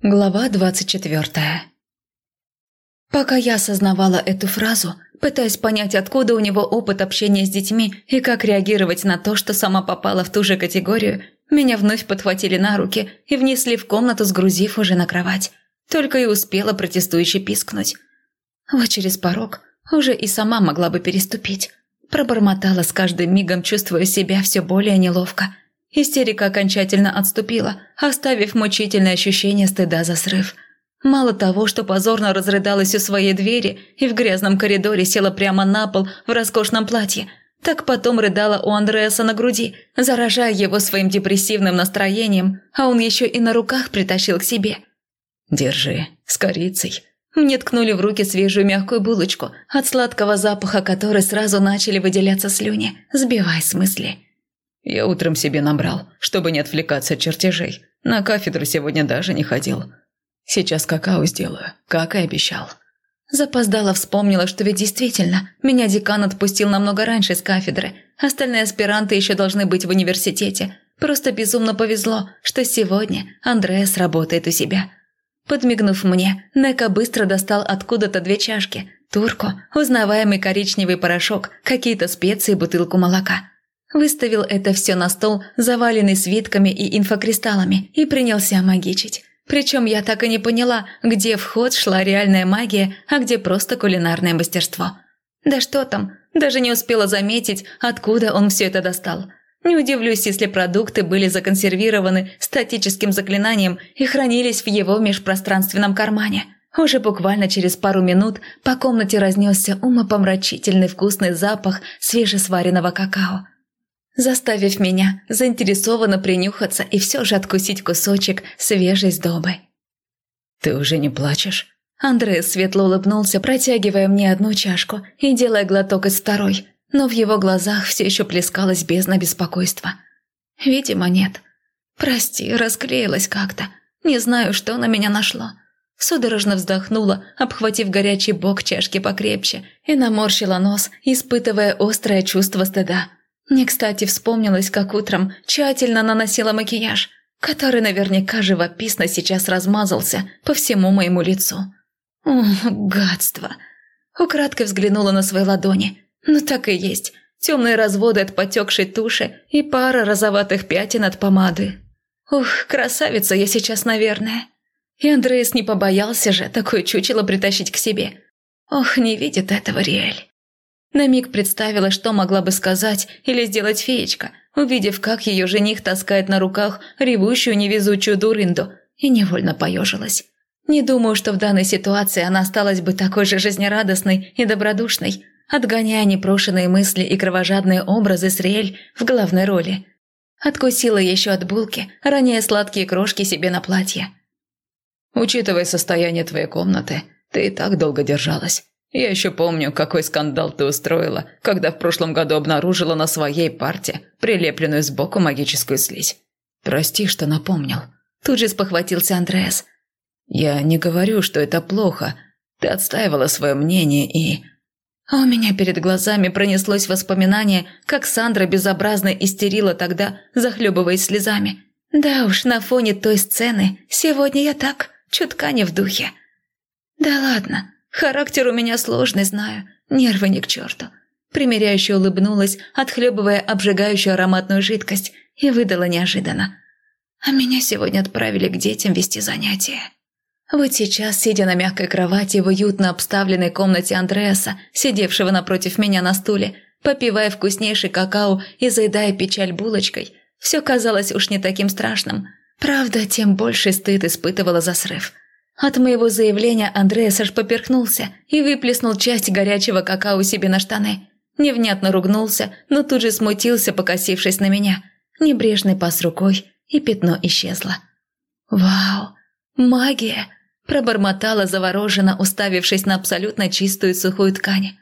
Глава двадцать четвертая. Пока я осознавала эту фразу, пытаясь понять, откуда у него опыт общения с детьми и как реагировать на то, что сама попала в ту же категорию, меня вновь подхватили на руки и внесли в комнату, сгрузив уже на кровать. Только и успела протестующе пискнуть. Вот через порог уже и сама могла бы переступить. Пробормотала с каждым мигом, чувствуя себя все более неловко – Истерика окончательно отступила, оставив мучительное ощущение стыда за срыв. Мало того, что позорно разрыдалась у своей двери и в грязном коридоре села прямо на пол в роскошном платье, так потом рыдала у Андреаса на груди, заражая его своим депрессивным настроением, а он еще и на руках притащил к себе. «Держи, с корицей». Мне ткнули в руки свежую мягкую булочку, от сладкого запаха которой сразу начали выделяться слюни, сбивая с мысли. Я утром себе набрал, чтобы не отвлекаться от чертежей. На кафедру сегодня даже не ходил. Сейчас какао сделаю, как и обещал. Запоздала вспомнила, что ведь действительно, меня декан отпустил намного раньше с кафедры. Остальные аспиранты еще должны быть в университете. Просто безумно повезло, что сегодня Андреас работает у себя. Подмигнув мне, Нека быстро достал откуда-то две чашки, турку, узнаваемый коричневый порошок, какие-то специи и бутылку молока. Выставил это все на стол, заваленный свитками и инфокристаллами, и принялся магичить. Причем я так и не поняла, где в ход шла реальная магия, а где просто кулинарное мастерство. Да что там, даже не успела заметить, откуда он все это достал. Не удивлюсь, если продукты были законсервированы статическим заклинанием и хранились в его межпространственном кармане. Уже буквально через пару минут по комнате разнесся умопомрачительный вкусный запах свежесваренного какао заставив меня заинтересованно принюхаться и все же откусить кусочек свежей сдобы. «Ты уже не плачешь?» Андрей светло улыбнулся, протягивая мне одну чашку и делая глоток из второй, но в его глазах все еще плескалась бездна беспокойства. «Видимо, нет. Прости, расклеилась как-то. Не знаю, что на меня нашло». Судорожно вздохнула, обхватив горячий бок чашки покрепче, и наморщила нос, испытывая острое чувство стыда. Не кстати вспомнилось, как утром тщательно наносила макияж, который наверняка живописно сейчас размазался по всему моему лицу. О, гадство! Украдкой взглянула на свои ладони. Ну так и есть. Темные разводы от потекшей туши и пара розоватых пятен от помады. Ух, красавица я сейчас, наверное. И Андреас не побоялся же такое чучело притащить к себе. Ох, не видит этого Риэль. На миг представила, что могла бы сказать или сделать феечка, увидев, как ее жених таскает на руках ревущую невезучую дурынду, и невольно поежилась. Не думаю, что в данной ситуации она осталась бы такой же жизнерадостной и добродушной, отгоняя непрошенные мысли и кровожадные образы с Риэль в главной роли. Откусила еще от булки, роняя сладкие крошки себе на платье. «Учитывая состояние твоей комнаты, ты и так долго держалась. Я еще помню, какой скандал ты устроила, когда в прошлом году обнаружила на своей парте прилепленную сбоку магическую слизь. Прости, что напомнил. Тут же спохватился Андреас. Я не говорю, что это плохо. Ты отстаивала свое мнение и... А у меня перед глазами пронеслось воспоминание, как Сандра безобразно истерила тогда, захлебываясь слезами. Да уж, на фоне той сцены сегодня я так, чутка не в духе. Да ладно, Характер у меня сложный, знаю. Нервы ни к черту. Примеряюще улыбнулась, отхлебывая обжигающую ароматную жидкость, и выдала неожиданно. А меня сегодня отправили к детям вести занятия. Вот сейчас, сидя на мягкой кровати в уютно обставленной комнате Андреаса, сидевшего напротив меня на стуле, попивая вкуснейший какао и заедая печаль булочкой, все казалось уж не таким страшным. Правда, тем больше стыд испытывала за срыв – от моего заявления Андреас аж поперхнулся и выплеснул часть горячего какао себе на штаны. Невнятно ругнулся, но тут же смутился, покосившись на меня. Небрежный пас рукой, и пятно исчезло. «Вау! Магия!» – пробормотала завороженно, уставившись на абсолютно чистую сухую ткань.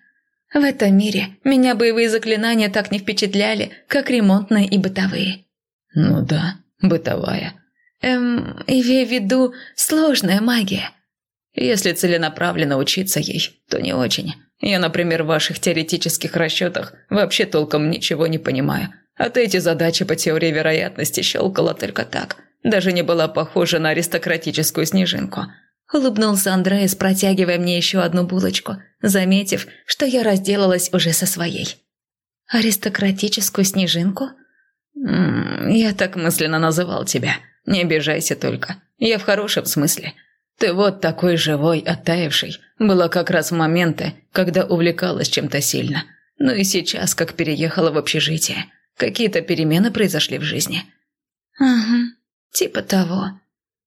В этом мире меня боевые заклинания так не впечатляли, как ремонтные и бытовые. «Ну да, бытовая», Эм, имею в виду сложная магия. Если целенаправленно учиться ей, то не очень. Я, например, в ваших теоретических расчетах вообще толком ничего не понимаю. А ты эти задачи по теории вероятности щелкала только так, даже не была похожа на аристократическую снежинку. Улыбнулся Андреас, протягивая мне еще одну булочку, заметив, что я разделалась уже со своей. «Аристократическую снежинку?» -м, «Я так мысленно называл тебя. Не обижайся только. Я в хорошем смысле. Ты вот такой живой, оттаивший. Была как раз в моменты, когда увлекалась чем-то сильно. Ну и сейчас, как переехала в общежитие. Какие-то перемены произошли в жизни». «Угу, типа того»,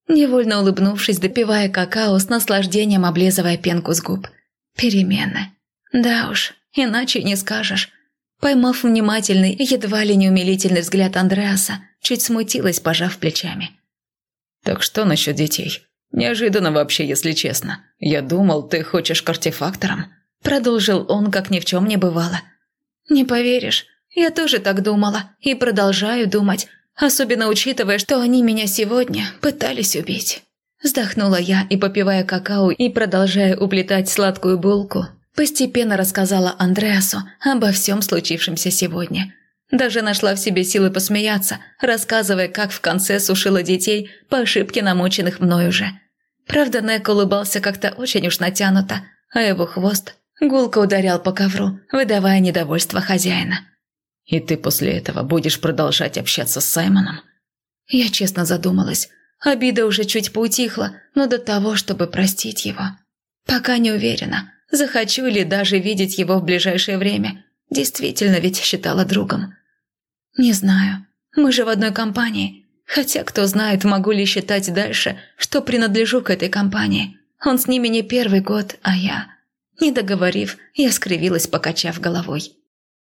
невольно улыбнувшись, допивая какао с наслаждением, облизывая пенку с губ. «Перемены. Да уж, иначе не скажешь». Поймав внимательный, едва ли не умилительный взгляд Андреаса, чуть смутилась, пожав плечами. «Так что насчет детей? Неожиданно вообще, если честно. Я думал, ты хочешь к артефакторам?» Продолжил он, как ни в чем не бывало. «Не поверишь, я тоже так думала и продолжаю думать, особенно учитывая, что они меня сегодня пытались убить. Вздохнула я и, попивая какао и продолжая уплетать сладкую булку, постепенно рассказала Андреасу обо всем случившемся сегодня. Даже нашла в себе силы посмеяться, рассказывая, как в конце сушила детей по ошибке намоченных мной уже. Правда, Нек улыбался как-то очень уж натянуто, а его хвост гулко ударял по ковру, выдавая недовольство хозяина. И ты после этого будешь продолжать общаться с Саймоном?» Я честно задумалась. Обида уже чуть поутихла, но до того, чтобы простить его. Пока не уверена, захочу ли даже видеть его в ближайшее время. Действительно ведь считала другом. Не знаю. Мы же в одной компании. Хотя, кто знает, могу ли считать дальше, что принадлежу к этой компании. Он с ними не первый год, а я. Не договорив, я скривилась, покачав головой.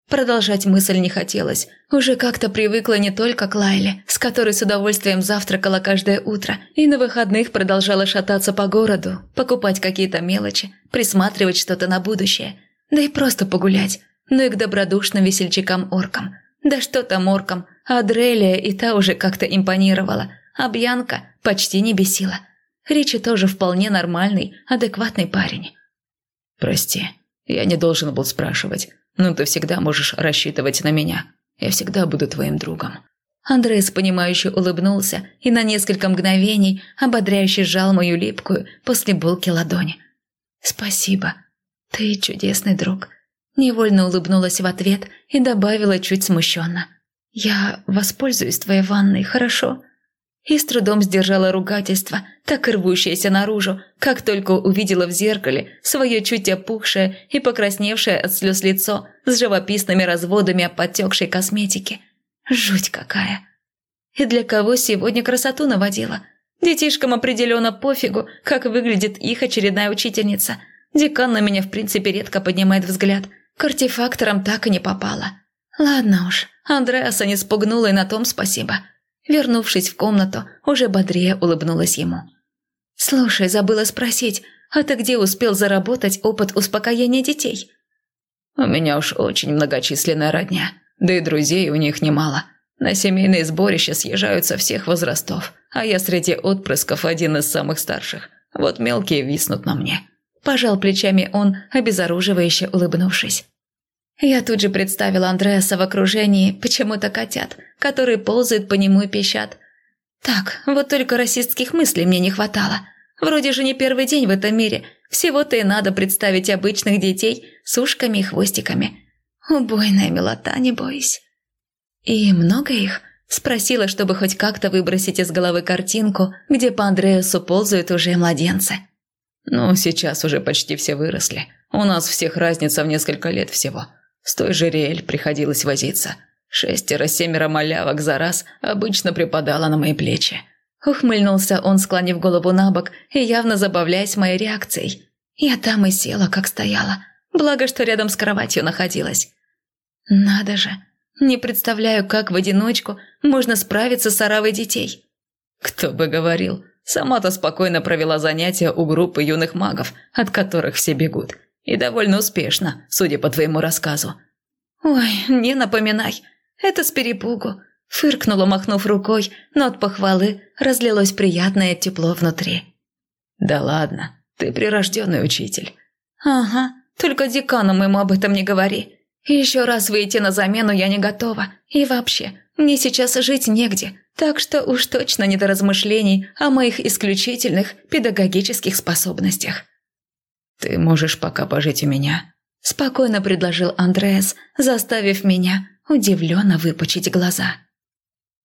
Продолжать мысль не хотелось. Уже как-то привыкла не только к Лайле, с которой с удовольствием завтракала каждое утро, и на выходных продолжала шататься по городу, покупать какие-то мелочи, присматривать что-то на будущее, да и просто погулять, ну и к добродушным весельчакам-оркам. Да что там оркам, Адрелия и та уже как-то импонировала, а Бьянка почти не бесила. Ричи тоже вполне нормальный, адекватный парень. «Прости, я не должен был спрашивать. Но ты всегда можешь рассчитывать на меня. Я всегда буду твоим другом». Андрес, понимающе улыбнулся и на несколько мгновений ободряюще сжал мою липкую после булки ладони. «Спасибо. Ты чудесный друг». Невольно улыбнулась в ответ и добавила чуть смущенно. «Я воспользуюсь твоей ванной, хорошо?» и с трудом сдержала ругательство, так и рвущееся наружу, как только увидела в зеркале свое чуть опухшее и покрасневшее от слез лицо с живописными разводами подтекшей косметики. Жуть какая! И для кого сегодня красоту наводила? Детишкам определенно пофигу, как выглядит их очередная учительница. Декан на меня в принципе редко поднимает взгляд. К артефакторам так и не попала. Ладно уж, Андреаса не спугнула и на том спасибо. Вернувшись в комнату, уже бодрее улыбнулась ему. «Слушай, забыла спросить, а ты где успел заработать опыт успокоения детей?» «У меня уж очень многочисленная родня, да и друзей у них немало. На семейные сборища съезжаются всех возрастов, а я среди отпрысков один из самых старших. Вот мелкие виснут на мне». Пожал плечами он, обезоруживающе улыбнувшись. Я тут же представила Андреаса в окружении почему-то котят, которые ползают по нему и пищат. Так, вот только расистских мыслей мне не хватало. Вроде же не первый день в этом мире. Всего-то и надо представить обычных детей с ушками и хвостиками. Убойная милота, не бойся. «И много их?» – спросила, чтобы хоть как-то выбросить из головы картинку, где по Андреасу ползают уже младенцы. «Ну, сейчас уже почти все выросли. У нас всех разница в несколько лет всего. С той же Риэль приходилось возиться. Шестеро-семеро малявок за раз обычно припадало на мои плечи. Ухмыльнулся он, склонив голову на бок и явно забавляясь моей реакцией. Я там и села, как стояла. Благо, что рядом с кроватью находилась. Надо же, не представляю, как в одиночку можно справиться с оравой детей. Кто бы говорил, сама-то спокойно провела занятия у группы юных магов, от которых все бегут. И довольно успешно, судя по твоему рассказу». «Ой, не напоминай. Это с перепугу». Фыркнула, махнув рукой, но от похвалы разлилось приятное тепло внутри. «Да ладно, ты прирожденный учитель». «Ага, только декану моему об этом не говори. Еще раз выйти на замену я не готова. И вообще, мне сейчас жить негде, Так что уж точно не до размышлений о моих исключительных педагогических способностях. «Ты можешь пока пожить у меня», – спокойно предложил Андреас, заставив меня удивленно выпучить глаза.